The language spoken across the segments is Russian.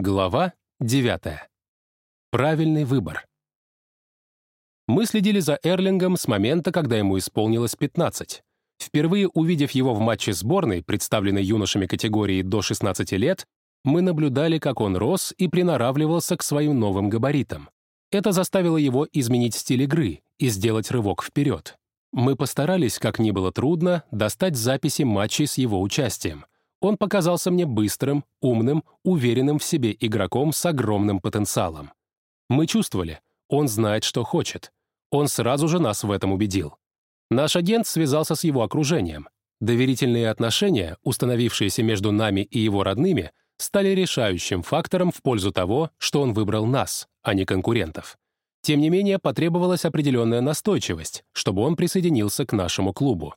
Глава 9. Правильный выбор. Мы следили за Эрлингом с момента, когда ему исполнилось 15. Впервые увидев его в матче сборной, представленной юношами категории до 16 лет, мы наблюдали, как он рос и приноравливался к своим новым габаритам. Это заставило его изменить стиль игры и сделать рывок вперед. Мы постарались, как ни было трудно, достать записи матчей с его участием — он показался мне быстрым, умным, уверенным в себе игроком с огромным потенциалом. Мы чувствовали, он знает, что хочет. Он сразу же нас в этом убедил. Наш агент связался с его окружением. Доверительные отношения, установившиеся между нами и его родными, стали решающим фактором в пользу того, что он выбрал нас, а не конкурентов. Тем не менее, потребовалась определенная настойчивость, чтобы он присоединился к нашему клубу.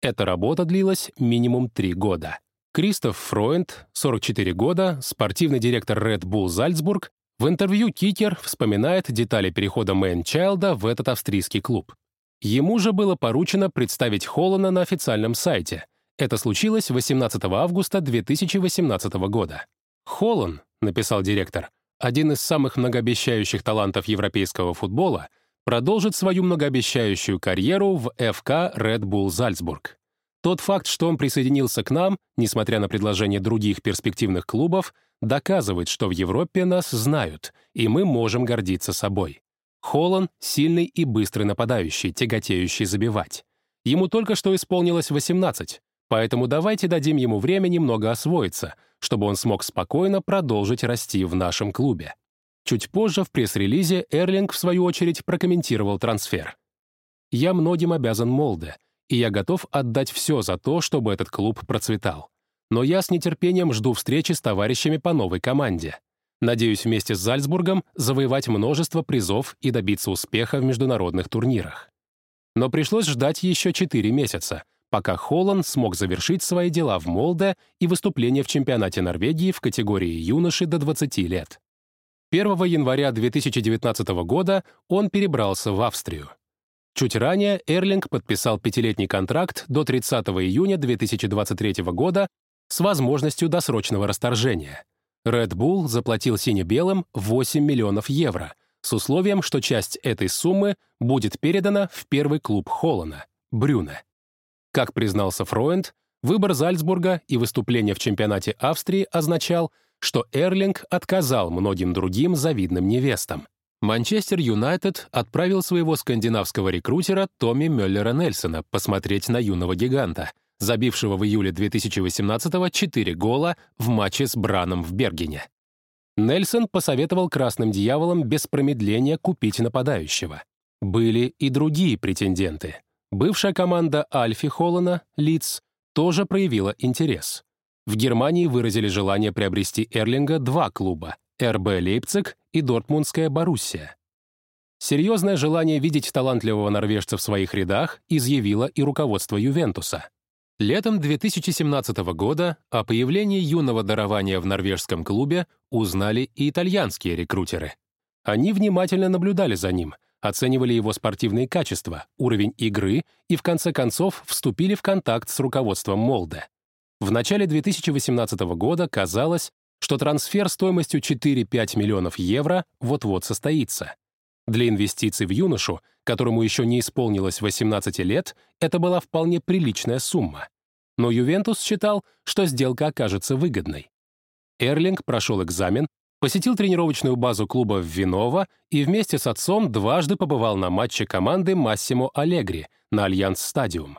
Эта работа длилась минимум три года. Кристоф Фройнд, 44 года, спортивный директор Red Bull Зальцбург, в интервью Кикер вспоминает детали перехода Мэн Чайлда в этот австрийский клуб. Ему же было поручено представить Холлана на официальном сайте. Это случилось 18 августа 2018 года. «Холлан», — написал директор, один из самых многообещающих талантов европейского футбола, продолжит свою многообещающую карьеру в ФК Red Bull Зальцбург. Тот факт, что он присоединился к нам, несмотря на предложения других перспективных клубов, доказывает, что в Европе нас знают, и мы можем гордиться собой. Холлан — сильный и быстрый нападающий, тяготеющий забивать. Ему только что исполнилось 18, поэтому давайте дадим ему время немного освоиться, чтобы он смог спокойно продолжить расти в нашем клубе. Чуть позже в пресс-релизе Эрлинг, в свою очередь, прокомментировал трансфер. «Я многим обязан Молде, и я готов отдать все за то, чтобы этот клуб процветал. Но я с нетерпением жду встречи с товарищами по новой команде. Надеюсь вместе с Зальцбургом завоевать множество призов и добиться успеха в международных турнирах. Но пришлось ждать еще 4 месяца, пока Холланд смог завершить свои дела в Молде и выступление в чемпионате Норвегии в категории юноши до 20 лет. 1 января 2019 года он перебрался в Австрию. Чуть ранее Эрлинг подписал пятилетний контракт до 30 июня 2023 года с возможностью досрочного расторжения. Red Bull заплатил сине-белым 8 миллионов евро с условием, что часть этой суммы будет передана в первый клуб Холлана — Брюне. Как признался Фройнд, выбор Зальцбурга и выступление в чемпионате Австрии означал, что Эрлинг отказал многим другим завидным невестам. Манчестер Юнайтед отправил своего скандинавского рекрутера Томми Мюллера Нельсона посмотреть на юного гиганта, забившего в июле 2018-го 4 гола в матче с Браном в Бергене. Нельсон посоветовал «Красным дьяволам» без промедления купить нападающего. Были и другие претенденты. Бывшая команда Альфи Холлана, Лидс, тоже проявила интерес. В Германии выразили желание приобрести Эрлинга два клуба РБ Лейпциг и Дортмундская Боруссия. Серьезное желание видеть талантливого норвежца в своих рядах изъявило и руководство Ювентуса. Летом 2017 года о появлении юного дарования в норвежском клубе узнали и итальянские рекрутеры. Они внимательно наблюдали за ним, оценивали его спортивные качества, уровень игры и, в конце концов, вступили в контакт с руководством Молде. В начале 2018 года казалось, что трансфер стоимостью 4-5 миллионов евро вот-вот состоится. Для инвестиций в юношу, которому еще не исполнилось 18 лет, это была вполне приличная сумма. Но Ювентус считал, что сделка окажется выгодной. Эрлинг прошел экзамен, посетил тренировочную базу клуба в Виново и вместе с отцом дважды побывал на матче команды Массимо Аллегри на Альянц Стадиум.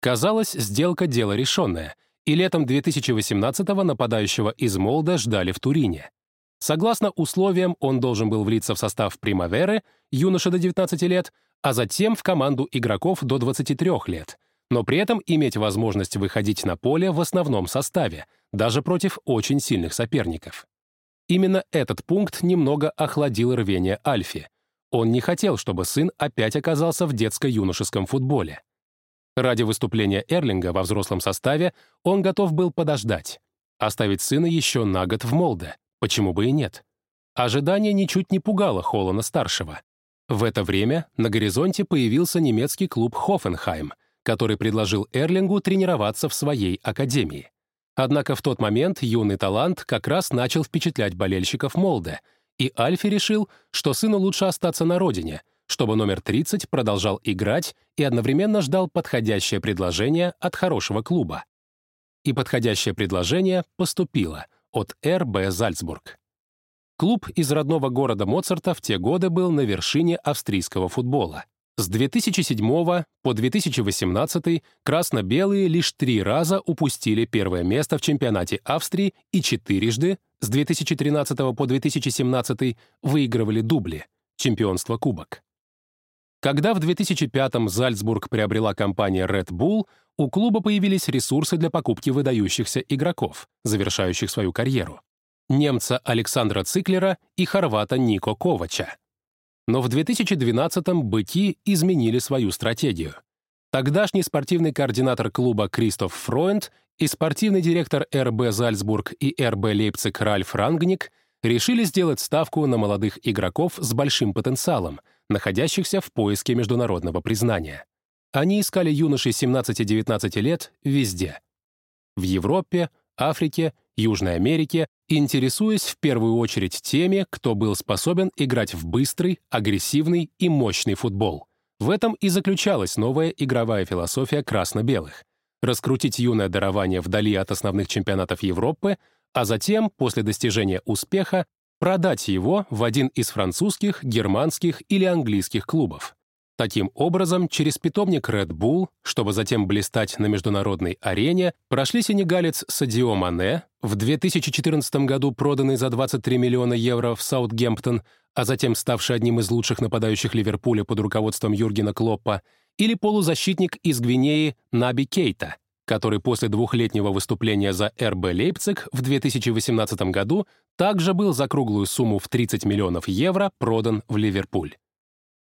Казалось, сделка — дело решенное — и летом 2018-го нападающего из Молда ждали в Турине. Согласно условиям, он должен был влиться в состав Примаверы, юноша до 19 лет, а затем в команду игроков до 23 лет, но при этом иметь возможность выходить на поле в основном составе, даже против очень сильных соперников. Именно этот пункт немного охладил рвение Альфи. Он не хотел, чтобы сын опять оказался в детско-юношеском футболе. Ради выступления Эрлинга во взрослом составе он готов был подождать, оставить сына еще на год в Молде, почему бы и нет. Ожидание ничуть не пугало Холлана-старшего. В это время на горизонте появился немецкий клуб «Хофенхайм», который предложил Эрлингу тренироваться в своей академии. Однако в тот момент юный талант как раз начал впечатлять болельщиков Молде, и Альфи решил, что сыну лучше остаться на родине, чтобы номер 30 продолжал играть и одновременно ждал подходящее предложение от хорошего клуба. И подходящее предложение поступило от РБ «Зальцбург». Клуб из родного города Моцарта в те годы был на вершине австрийского футбола. С 2007 по 2018 красно-белые лишь три раза упустили первое место в чемпионате Австрии и четырежды с 2013 по 2017 выигрывали дубли — чемпионство Кубок. Когда в 2005-м Зальцбург приобрела компания Red Bull, у клуба появились ресурсы для покупки выдающихся игроков, завершающих свою карьеру. Немца Александра Циклера и хорвата Нико Ковача. Но в 2012-м «Быки» изменили свою стратегию. Тогдашний спортивный координатор клуба Кристоф Фройнд и спортивный директор РБ «Зальцбург» и РБ «Лейпциг» Ральф Рангник решили сделать ставку на молодых игроков с большим потенциалом, находящихся в поиске международного признания. Они искали юношей 17-19 лет везде. В Европе, Африке, Южной Америке, интересуясь в первую очередь теми, кто был способен играть в быстрый, агрессивный и мощный футбол. В этом и заключалась новая игровая философия красно-белых. Раскрутить юное дарование вдали от основных чемпионатов Европы, а затем, после достижения успеха, продать его в один из французских, германских или английских клубов. Таким образом, через питомник Red Bull, чтобы затем блистать на международной арене, прошли сенегалец Садио Мане, в 2014 году проданный за 23 миллиона евро в Саутгемптон, а затем ставший одним из лучших нападающих Ливерпуля под руководством Юргена Клоппа, или полузащитник из Гвинеи Наби Кейта, который после двухлетнего выступления за РБ Лейпциг в 2018 году также был за круглую сумму в 30 миллионов евро продан в Ливерпуль.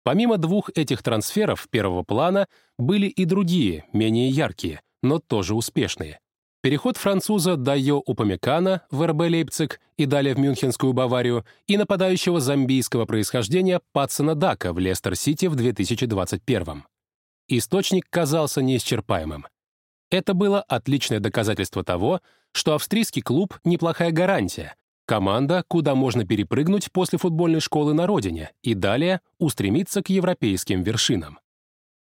Помимо двух этих трансферов первого плана были и другие, менее яркие, но тоже успешные. Переход француза Дайо Упамекана в РБ Лейпциг и далее в Мюнхенскую Баварию и нападающего замбийского происхождения Патсона Дака в Лестер-Сити в 2021 Источник казался неисчерпаемым. Это было отличное доказательство того, что австрийский клуб — неплохая гарантия, Команда, куда можно перепрыгнуть после футбольной школы на родине и далее устремиться к европейским вершинам.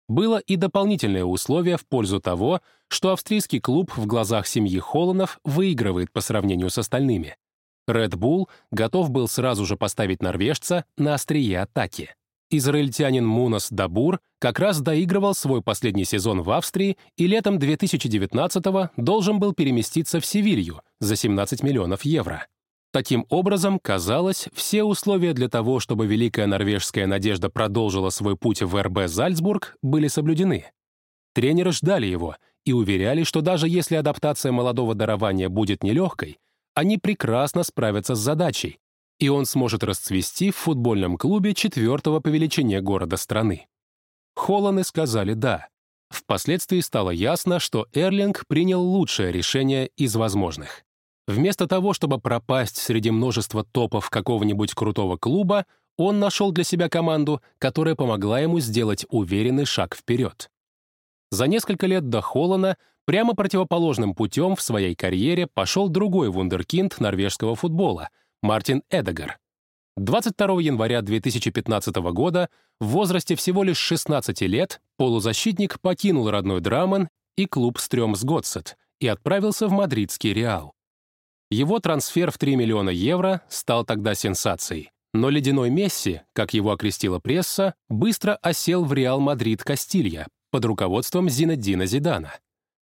Было и дополнительное условие в пользу того, что австрийский клуб в глазах семьи Холланов выигрывает по сравнению с остальными. Red Bull готов был сразу же поставить норвежца на острие атаки. Израильтянин Мунас Дабур как раз доигрывал свой последний сезон в Австрии и летом 2019 должен был переместиться в Севилью за 17 миллионов евро. Таким образом, казалось, все условия для того, чтобы великая норвежская надежда продолжила свой путь в РБ Зальцбург, были соблюдены. Тренеры ждали его и уверяли, что даже если адаптация молодого дарования будет нелегкой, они прекрасно справятся с задачей, и он сможет расцвести в футбольном клубе четвертого по величине города страны. Холланы сказали «да». Впоследствии стало ясно, что Эрлинг принял лучшее решение из возможных. Вместо того, чтобы пропасть среди множества топов какого-нибудь крутого клуба, он нашел для себя команду, которая помогла ему сделать уверенный шаг вперед. За несколько лет до Холлана прямо противоположным путем в своей карьере пошел другой вундеркинд норвежского футбола — Мартин Эдегар. 22 января 2015 года в возрасте всего лишь 16 лет полузащитник покинул родной Драман и клуб Стрёмсгодсет и отправился в мадридский Реал. Его трансфер в 3 миллиона евро стал тогда сенсацией. Но ледяной Месси, как его окрестила пресса, быстро осел в Реал Мадрид Кастилья под руководством Зинеддина Зидана.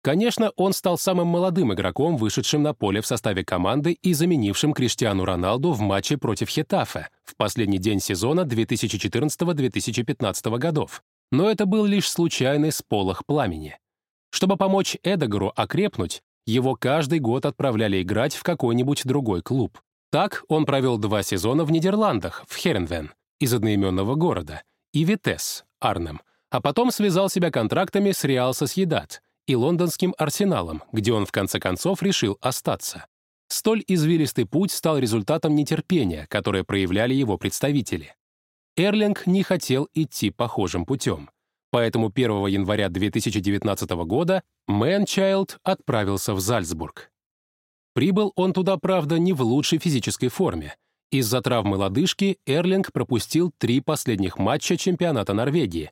Конечно, он стал самым молодым игроком, вышедшим на поле в составе команды и заменившим Криштиану Роналду в матче против Хетафе в последний день сезона 2014-2015 годов. Но это был лишь случайный сполох пламени. Чтобы помочь Эдегару окрепнуть, его каждый год отправляли играть в какой-нибудь другой клуб. Так он провел два сезона в Нидерландах, в Херенвен, из одноименного города, и Витес, Арнем, а потом связал себя контрактами с Реал Сосьедат и лондонским Арсеналом, где он в конце концов решил остаться. Столь извилистый путь стал результатом нетерпения, которое проявляли его представители. Эрлинг не хотел идти похожим путем. Поэтому 1 января 2019 года Мэнчайлд отправился в Зальцбург. Прибыл он туда, правда, не в лучшей физической форме. Из-за травмы лодыжки Эрлинг пропустил три последних матча чемпионата Норвегии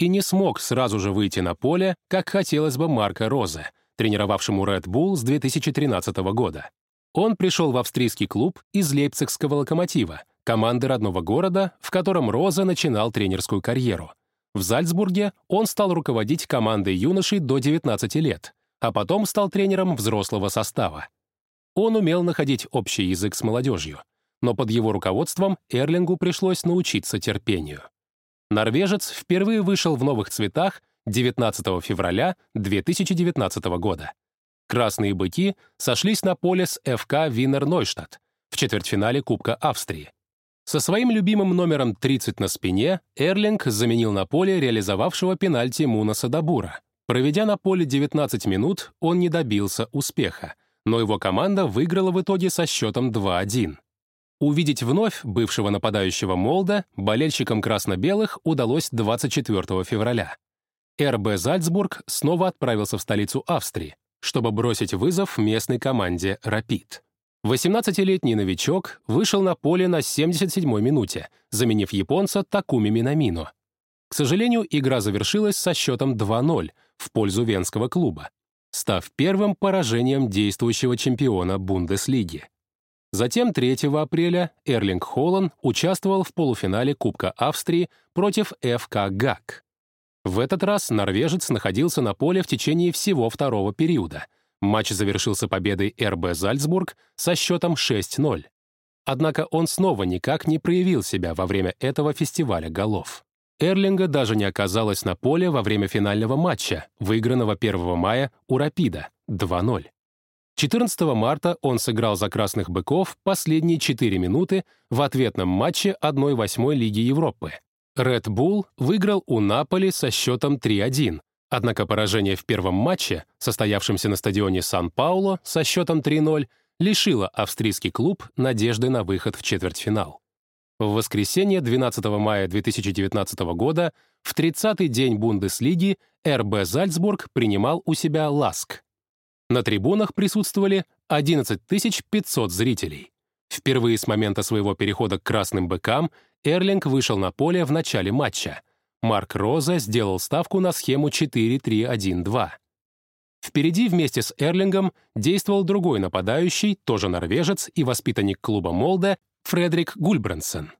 и не смог сразу же выйти на поле, как хотелось бы Марка Розе, тренировавшему Red Bull с 2013 года. Он пришел в австрийский клуб из лейпцигского «Локомотива», команды родного города, в котором Роза начинал тренерскую карьеру. В Зальцбурге он стал руководить командой юношей до 19 лет, а потом стал тренером взрослого состава. Он умел находить общий язык с молодежью, но под его руководством Эрлингу пришлось научиться терпению. Норвежец впервые вышел в новых цветах 19 февраля 2019 года. Красные быки сошлись на поле с ФК Винер Нойштадт в четвертьфинале Кубка Австрии. Со своим любимым номером 30 на спине Эрлинг заменил на поле реализовавшего пенальти Мунаса Дабура. Проведя на поле 19 минут, он не добился успеха, но его команда выиграла в итоге со счетом 2-1. Увидеть вновь бывшего нападающего Молда болельщикам красно-белых удалось 24 февраля. РБ «Зальцбург» снова отправился в столицу Австрии, чтобы бросить вызов местной команде «Рапид». 18-летний новичок вышел на поле на 77-й минуте, заменив японца Такуми Минамино. К сожалению, игра завершилась со счетом 2-0 в пользу венского клуба, став первым поражением действующего чемпиона Бундеслиги. Затем 3 апреля Эрлинг Холлан участвовал в полуфинале Кубка Австрии против ФК ГАК. В этот раз норвежец находился на поле в течение всего второго периода — Матч завершился победой РБ «Зальцбург» со счетом 6-0. Однако он снова никак не проявил себя во время этого фестиваля голов. Эрлинга даже не оказалась на поле во время финального матча, выигранного 1 мая у «Рапида» 2-0. 14 марта он сыграл за «Красных быков» последние 4 минуты в ответном матче 1-8 Лиги Европы. Red Bull выиграл у Наполи со счетом 3-1, Однако поражение в первом матче, состоявшемся на стадионе Сан-Пауло со счетом 3-0, лишило австрийский клуб надежды на выход в четвертьфинал. В воскресенье 12 мая 2019 года, в 30-й день Бундеслиги, РБ «Зальцбург» принимал у себя «Ласк». На трибунах присутствовали 11 500 зрителей. Впервые с момента своего перехода к «Красным быкам» Эрлинг вышел на поле в начале матча — Марк Роза сделал ставку на схему 4-3-1-2. Впереди вместе с Эрлингом действовал другой нападающий, тоже норвежец и воспитанник клуба Молда, Фредерик Гульбрансен.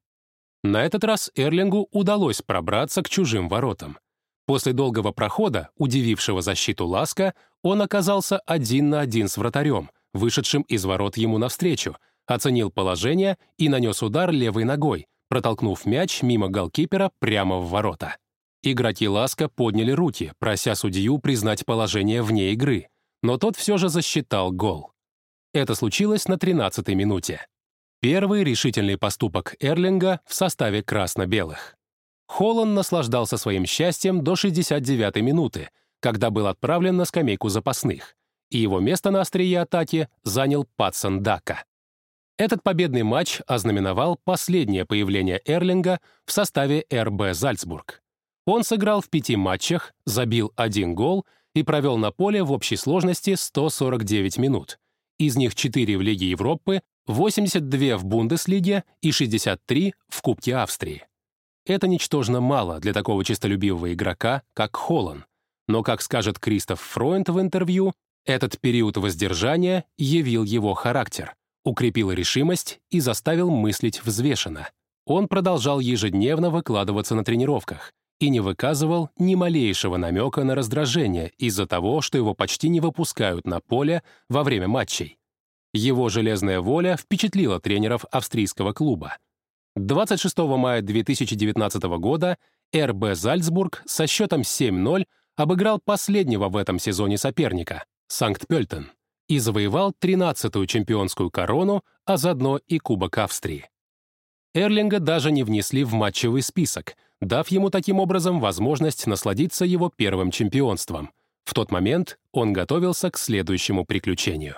На этот раз Эрлингу удалось пробраться к чужим воротам. После долгого прохода, удивившего защиту Ласка, он оказался один на один с вратарем, вышедшим из ворот ему навстречу, оценил положение и нанес удар левой ногой, протолкнув мяч мимо голкипера прямо в ворота. Игроки Ласка подняли руки, прося судью признать положение вне игры, но тот все же засчитал гол. Это случилось на 13-й минуте. Первый решительный поступок Эрлинга в составе красно-белых. Холланд наслаждался своим счастьем до 69-й минуты, когда был отправлен на скамейку запасных, и его место на острие атаки занял Патсон Дака. Этот победный матч ознаменовал последнее появление Эрлинга в составе РБ «Зальцбург». Он сыграл в пяти матчах, забил один гол и провел на поле в общей сложности 149 минут. Из них 4 в Лиге Европы, 82 в Бундеслиге и 63 в Кубке Австрии. Это ничтожно мало для такого честолюбивого игрока, как Холлан. Но, как скажет Кристоф Фройнд в интервью, этот период воздержания явил его характер укрепил решимость и заставил мыслить взвешенно. Он продолжал ежедневно выкладываться на тренировках и не выказывал ни малейшего намека на раздражение из-за того, что его почти не выпускают на поле во время матчей. Его железная воля впечатлила тренеров австрийского клуба. 26 мая 2019 года РБ «Зальцбург» со счетом 7-0 обыграл последнего в этом сезоне соперника — Санкт-Пельтен и завоевал 13-ю чемпионскую корону, а заодно и Кубок Австрии. Эрлинга даже не внесли в матчевый список, дав ему таким образом возможность насладиться его первым чемпионством. В тот момент он готовился к следующему приключению.